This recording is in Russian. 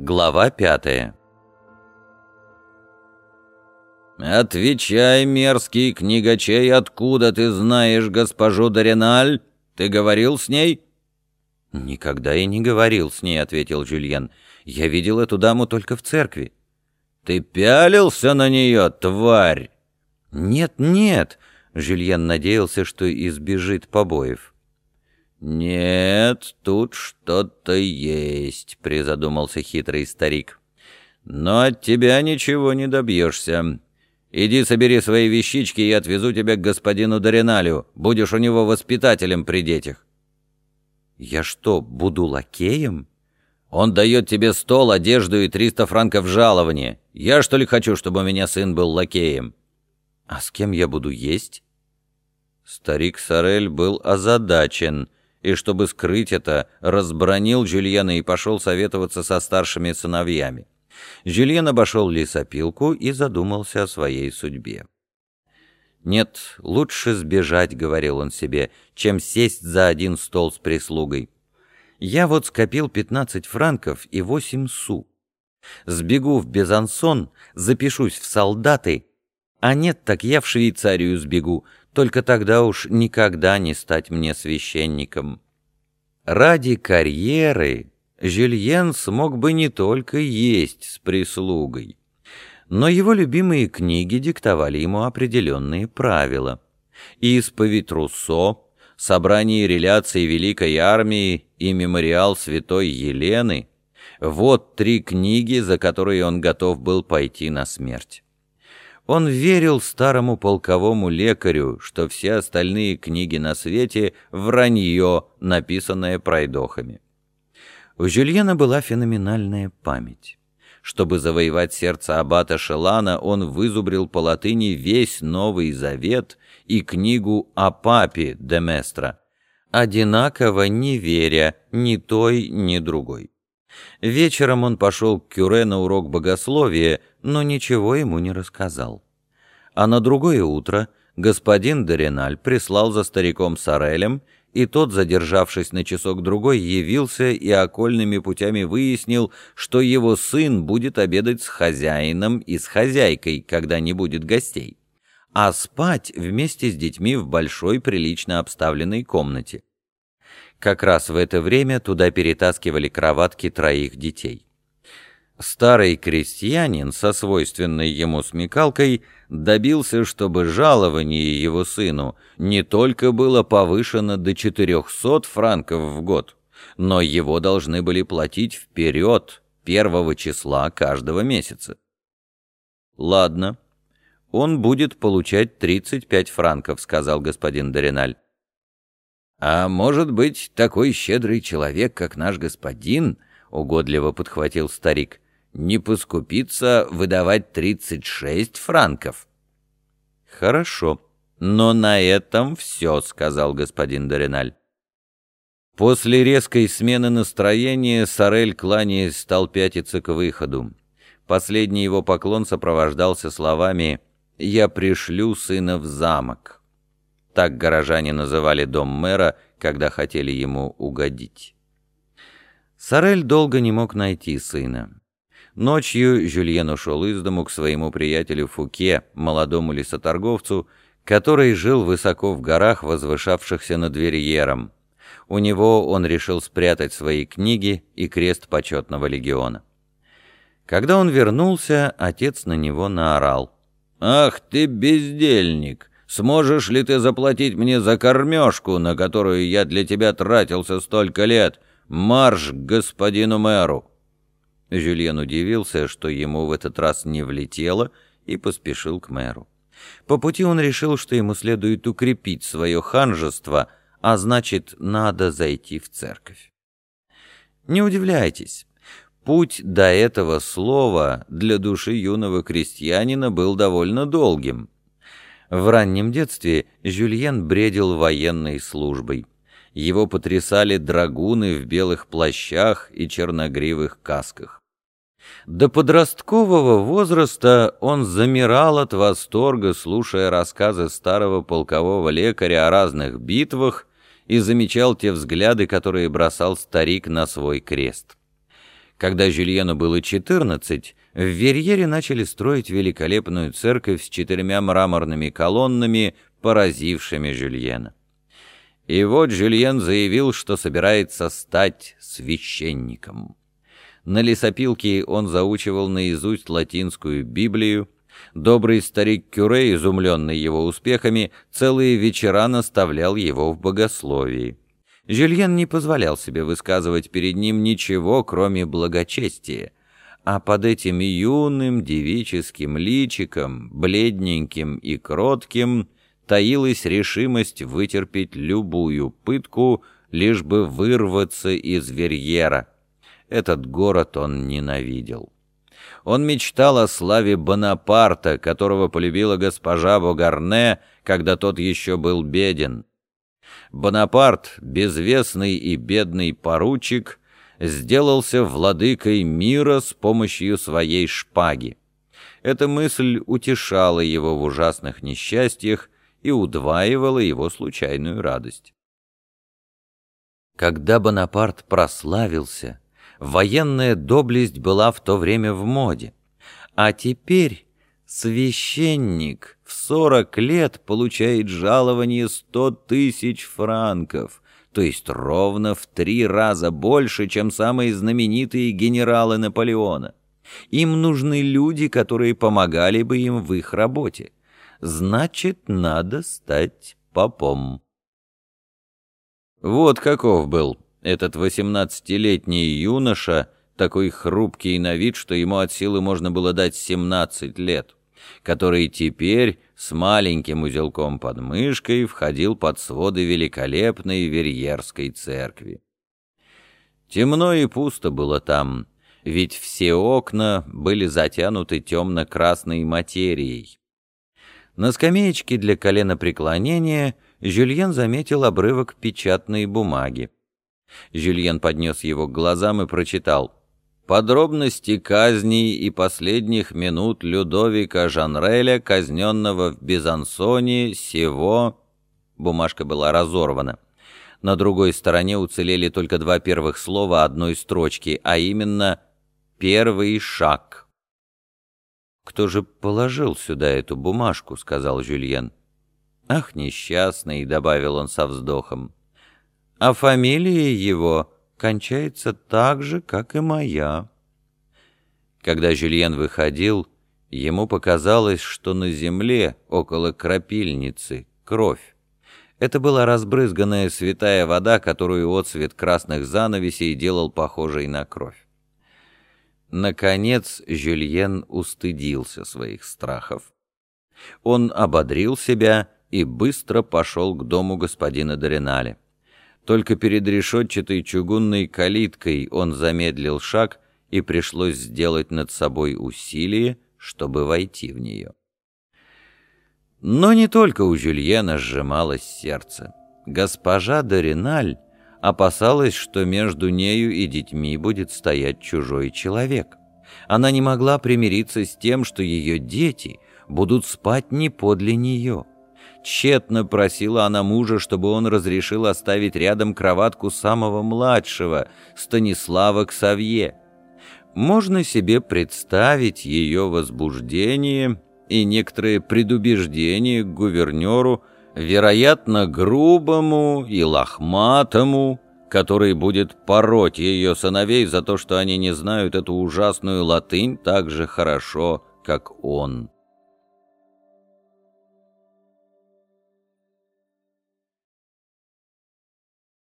Глава пятая «Отвечай, мерзкий книгачей, откуда ты знаешь госпожу Дориналь? Ты говорил с ней?» «Никогда и не говорил с ней», — ответил Жюльен. «Я видел эту даму только в церкви». «Ты пялился на нее, тварь?» «Нет, нет», — Жюльен надеялся, что избежит побоев. «Нет, тут что-то есть», — призадумался хитрый старик. «Но от тебя ничего не добьешься. Иди собери свои вещички и отвезу тебя к господину Дориналю. Будешь у него воспитателем при детях». «Я что, буду лакеем?» «Он дает тебе стол, одежду и триста франков жалования. Я, что ли, хочу, чтобы у меня сын был лакеем?» «А с кем я буду есть?» Старик Сорель был озадачен — и, чтобы скрыть это, разбронил Жюльена и пошел советоваться со старшими сыновьями. Жюльен обошел лесопилку и задумался о своей судьбе. «Нет, лучше сбежать», — говорил он себе, — «чем сесть за один стол с прислугой. Я вот скопил 15 франков и 8 су. Сбегу в Безансон, запишусь в солдаты, а нет, так я в Швейцарию сбегу, только тогда уж никогда не стать мне священником. Ради карьеры Жюльен смог бы не только есть с прислугой, но его любимые книги диктовали ему определенные правила. Исповедь Руссо, собрание реляций Великой Армии и мемориал Святой Елены — вот три книги, за которые он готов был пойти на смерть. Он верил старому полковому лекарю, что все остальные книги на свете — вранье, написанное пройдохами. У Жюльена была феноменальная память. Чтобы завоевать сердце аббата Шелана, он вызубрил по латыни весь Новый Завет и книгу о папе Деместра, одинаково не веря ни той, ни другой. Вечером он пошел к Кюре на урок богословия, но ничего ему не рассказал. А на другое утро господин Дориналь прислал за стариком Сорелем, и тот, задержавшись на часок-другой, явился и окольными путями выяснил, что его сын будет обедать с хозяином и с хозяйкой, когда не будет гостей, а спать вместе с детьми в большой прилично обставленной комнате. Как раз в это время туда перетаскивали кроватки троих детей. Старый крестьянин со свойственной ему смекалкой добился, чтобы жалование его сыну не только было повышено до 400 франков в год, но его должны были платить вперед первого числа каждого месяца. «Ладно, он будет получать 35 франков», — сказал господин Дориналь. «А может быть, такой щедрый человек, как наш господин», — угодливо подхватил старик, — не поскупиться выдавать 36 франков. Хорошо, но на этом все, сказал господин Дориналь. После резкой смены настроения Сорель, кланяясь, стал пятиться к выходу. Последний его поклон сопровождался словами «Я пришлю сына в замок». Так горожане называли дом мэра, когда хотели ему угодить. Сорель долго не мог найти сына. Ночью Жюльен ушел из дому к своему приятелю Фуке, молодому лесоторговцу, который жил высоко в горах, возвышавшихся над Верьером. У него он решил спрятать свои книги и крест почетного легиона. Когда он вернулся, отец на него наорал. «Ах ты, бездельник! Сможешь ли ты заплатить мне за кормежку, на которую я для тебя тратился столько лет? Марш к господину мэру!» Жюльен удивился, что ему в этот раз не влетело, и поспешил к мэру. По пути он решил, что ему следует укрепить свое ханжество, а значит, надо зайти в церковь. Не удивляйтесь, путь до этого слова для души юного крестьянина был довольно долгим. В раннем детстве Жюльен бредил военной службой. Его потрясали драгуны в белых плащах и черногривых касках. До подросткового возраста он замирал от восторга, слушая рассказы старого полкового лекаря о разных битвах и замечал те взгляды, которые бросал старик на свой крест. Когда Жюльену было 14, в Верьере начали строить великолепную церковь с четырьмя мраморными колоннами, поразившими Жюльена. И вот Жюльен заявил, что собирается стать священником. На лесопилке он заучивал наизусть латинскую Библию, Добрый старик Кюре, изумленный его успехами, целые вечера наставлял его в богословии. Жюльен не позволял себе высказывать перед ним ничего, кроме благочестия, а под этим юным девическим личиком, бледненьким и кротким, таилась решимость вытерпеть любую пытку, лишь бы вырваться из Верьера. Этот город он ненавидел. Он мечтал о славе Бонапарта, которого полюбила госпожа Богарне, когда тот еще был беден. Бонапарт, безвестный и бедный поручик, сделался владыкой мира с помощью своей шпаги. Эта мысль утешала его в ужасных несчастьях и удваивала его случайную радость. Когда Бонапарт прославился, военная доблесть была в то время в моде, а теперь священник в сорок лет получает жалование сто тысяч франков, то есть ровно в три раза больше, чем самые знаменитые генералы Наполеона. Им нужны люди, которые помогали бы им в их работе. Значит, надо стать попом. Вот каков был этот восемнадцатилетний юноша, такой хрупкий на вид, что ему от силы можно было дать семнадцать лет который теперь с маленьким узелком под мышкой входил под своды великолепной Верьерской церкви. Темно и пусто было там, ведь все окна были затянуты темно-красной материей. На скамеечке для коленопреклонения Жюльен заметил обрывок печатной бумаги. Жюльен поднес его к глазам и прочитал Подробности казней и последних минут Людовика Жанреля, казненного в Бизансоне, сего... Бумажка была разорвана. На другой стороне уцелели только два первых слова одной строчки, а именно «первый шаг». «Кто же положил сюда эту бумажку?» — сказал Жюльен. «Ах, несчастный!» — добавил он со вздохом. «А фамилия его...» кончается так же, как и моя». Когда Жюльен выходил, ему показалось, что на земле, около крапильницы, кровь. Это была разбрызганная святая вода, которую отцвет красных занавесей делал похожей на кровь. Наконец Жюльен устыдился своих страхов. Он ободрил себя и быстро пошел к дому господина Дориналя. Только перед решетчатой чугунной калиткой он замедлил шаг, и пришлось сделать над собой усилие, чтобы войти в нее. Но не только у Жюльена сжималось сердце. Госпожа Дориналь опасалась, что между нею и детьми будет стоять чужой человек. Она не могла примириться с тем, что ее дети будут спать не подле нее. Тщетно просила она мужа, чтобы он разрешил оставить рядом кроватку самого младшего, Станислава Ксавье. Можно себе представить ее возбуждение и некоторые предубеждения к гувернеру, вероятно, грубому и лохматому, который будет пороть ее сыновей за то, что они не знают эту ужасную латынь так же хорошо, как он.